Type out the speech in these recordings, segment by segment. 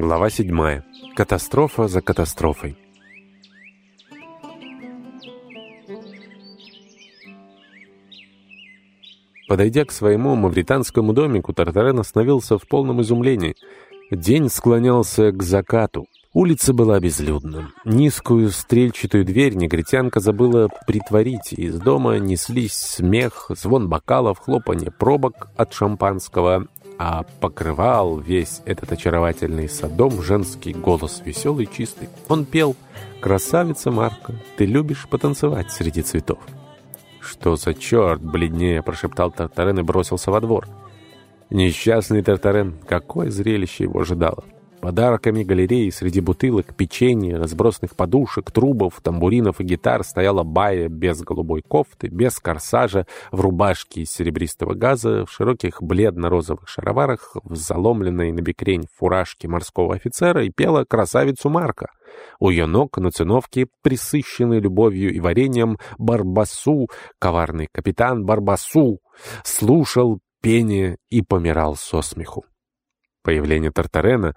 Глава 7. Катастрофа за катастрофой. Подойдя к своему мавританскому домику, Тартарен остановился в полном изумлении. День склонялся к закату. Улица была безлюдна. Низкую стрельчатую дверь негритянка забыла притворить, из дома неслись смех, звон бокалов, хлопанье пробок от шампанского, а покрывал весь этот очаровательный садом женский голос, веселый чистый. Он пел «Красавица Марка, ты любишь потанцевать среди цветов». «Что за черт?» — бледнее прошептал Тартарен и бросился во двор. Несчастный Тартарен, какое зрелище его ожидало! Подарками галереи среди бутылок, печенья, разбросанных подушек, трубов, тамбуринов и гитар стояла бая без голубой кофты, без корсажа, в рубашке из серебристого газа, в широких бледно-розовых шароварах, в заломленной на бекрень фуражке морского офицера и пела красавицу Марка. У ее ног на циновке, присыщенный любовью и вареньем, Барбасу, коварный капитан Барбасу, слушал пение и помирал со смеху. Появление Тартарена,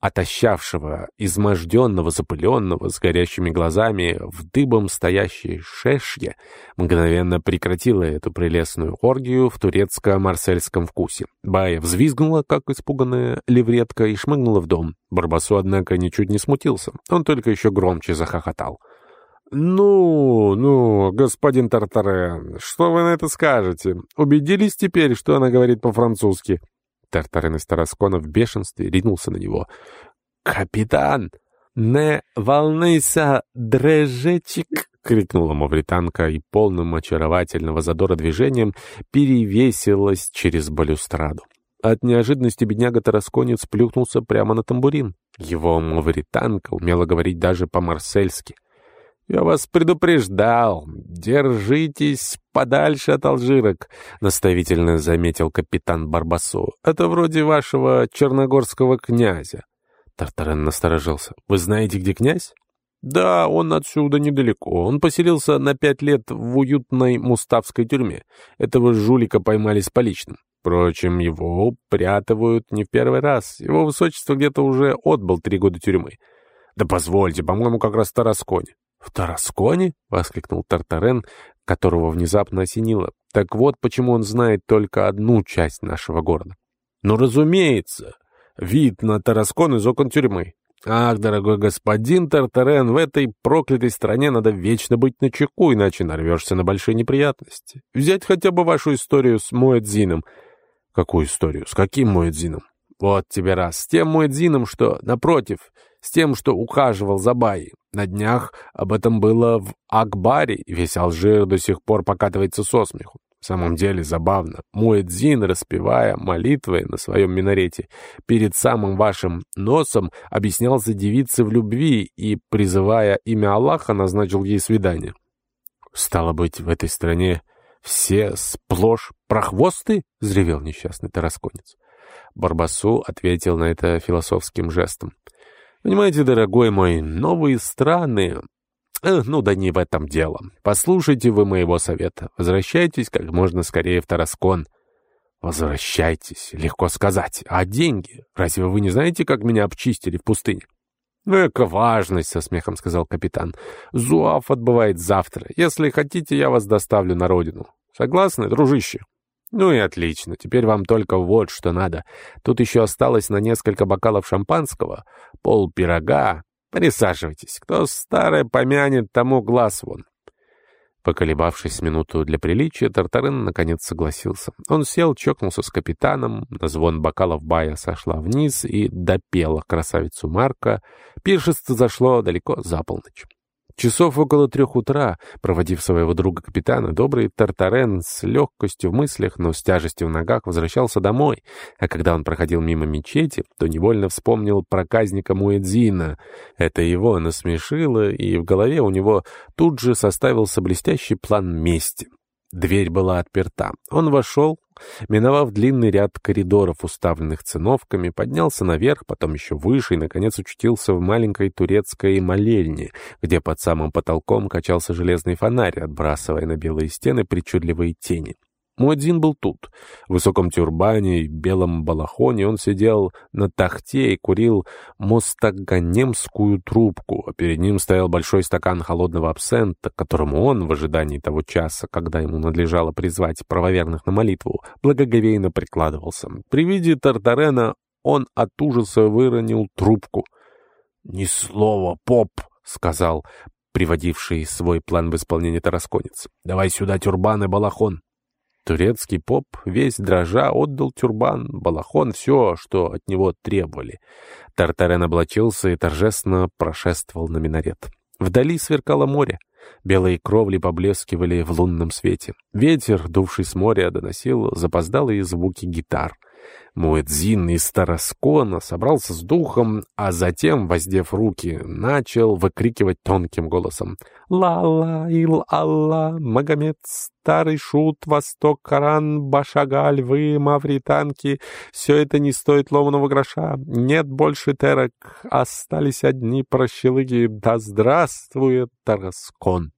отощавшего, изможденного, запыленного, с горящими глазами, в дыбом стоящей шешье, мгновенно прекратило эту прелестную оргию в турецко-марсельском вкусе. Бая взвизгнула, как испуганная левретка, и шмыгнула в дом. Барбасу, однако, ничуть не смутился. Он только еще громче захохотал. «Ну, ну, господин Тартарен, что вы на это скажете? Убедились теперь, что она говорит по-французски?» Тартарен из Тараскона в бешенстве ринулся на него. «Капитан, не волнуйся, дрежечек!» — крикнула мавританка и полным очаровательного задора движением перевесилась через балюстраду. От неожиданности бедняга-тарасконец плюхнулся прямо на тамбурин. Его мавританка умела говорить даже по-марсельски — «Я вас предупреждал. Держитесь подальше от алжирок», — наставительно заметил капитан Барбасу. «Это вроде вашего черногорского князя». Тартарен насторожился. «Вы знаете, где князь?» «Да, он отсюда недалеко. Он поселился на пять лет в уютной муставской тюрьме. Этого жулика поймали с поличным. Впрочем, его упрятывают не в первый раз. Его высочество где-то уже отбыл три года тюрьмы. Да позвольте, по-моему, как раз в Тарасконе. «В Тарасконе?» — воскликнул Тартарен, которого внезапно осенило. «Так вот, почему он знает только одну часть нашего города». «Ну, разумеется! Вид на Тараскон из окон тюрьмы. Ах, дорогой господин Тартарен, в этой проклятой стране надо вечно быть на чеку, иначе нарвешься на большие неприятности. Взять хотя бы вашу историю с Муэдзином». «Какую историю? С каким Муэдзином?» «Вот тебе раз. С тем Муэдзином, что, напротив, с тем, что ухаживал за Баей. На днях об этом было в Акбаре, весь Алжир до сих пор покатывается со смеху. В самом деле забавно. Муэдзин, распевая молитвы на своем минарете, перед самым вашим носом объяснялся девице в любви и, призывая имя Аллаха, назначил ей свидание. «Стало быть, в этой стране все сплошь прохвосты?» — взревел несчастный тарасконец. Барбасу ответил на это философским жестом. Понимаете, дорогой мой, новые страны... Э, ну да не в этом дело. Послушайте вы моего совета. Возвращайтесь как можно скорее в Тараскон. Возвращайтесь, легко сказать. А деньги? Разве вы не знаете, как меня обчистили в пустыне? «Эка важность», — со смехом сказал капитан. «Зуав отбывает завтра. Если хотите, я вас доставлю на родину. Согласны, дружище?» «Ну и отлично. Теперь вам только вот что надо. Тут еще осталось на несколько бокалов шампанского, пол пирога. Присаживайтесь. Кто старое помянет, тому глаз вон». Поколебавшись минуту для приличия, Тартарен наконец согласился. Он сел, чокнулся с капитаном, на звон бокалов бая сошла вниз и допела красавицу Марка. Пиршество зашло далеко за полночь. Часов около трех утра, проводив своего друга-капитана, добрый Тартарен с легкостью в мыслях, но с тяжестью в ногах возвращался домой, а когда он проходил мимо мечети, то невольно вспомнил проказника Муэдзина. Это его насмешило, и в голове у него тут же составился блестящий план мести. Дверь была отперта. Он вошел, миновав длинный ряд коридоров, уставленных циновками, поднялся наверх, потом еще выше и, наконец, учтился в маленькой турецкой молельне, где под самым потолком качался железный фонарь, отбрасывая на белые стены причудливые тени. Муэдзин был тут. В высоком тюрбане и белом балахоне он сидел на тахте и курил мостаганемскую трубку, а перед ним стоял большой стакан холодного абсента, к которому он, в ожидании того часа, когда ему надлежало призвать правоверных на молитву, благоговейно прикладывался. При виде Тартарена он от ужаса выронил трубку. «Ни слова, поп!» — сказал приводивший свой план в исполнение тарасконец. «Давай сюда тюрбан и балахон». Турецкий поп, весь дрожа, отдал тюрбан, балахон, все, что от него требовали. Тартарен облачился и торжественно прошествовал на минарет. Вдали сверкало море. Белые кровли поблескивали в лунном свете. Ветер, дувший с моря, доносил запоздалые звуки гитар — Муэдзин из Тараскона собрался с духом, а затем, воздев руки, начал выкрикивать тонким голосом. «Ла-ла, ил-алла, Магомед, старый шут, Восток, Коран, Башагаль, вы, мавританки, все это не стоит ломаного гроша. Нет больше терок, остались одни прощелыги. Да здравствует Тараскон!»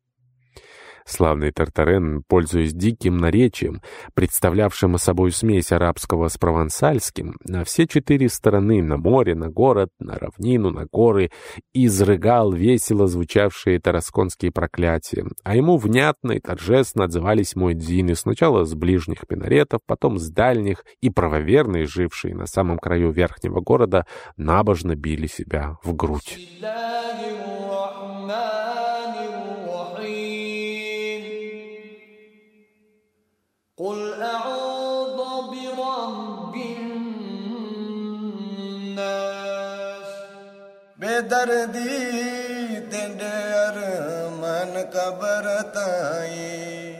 Славный Тартарен, пользуясь диким наречием, представлявшим собой смесь арабского с провансальским, на все четыре стороны, на море, на город, на равнину, на горы, изрыгал весело звучавшие тарасконские проклятия, а ему внятно и торжественно отзывались муэдзины сначала с ближних минаретов, потом с дальних, и правоверные, жившие на самом краю верхнего города, набожно били себя в грудь. ਦਰਦੀ ਅਰ ਮਨ ਕਬਰ ਤਾਈ।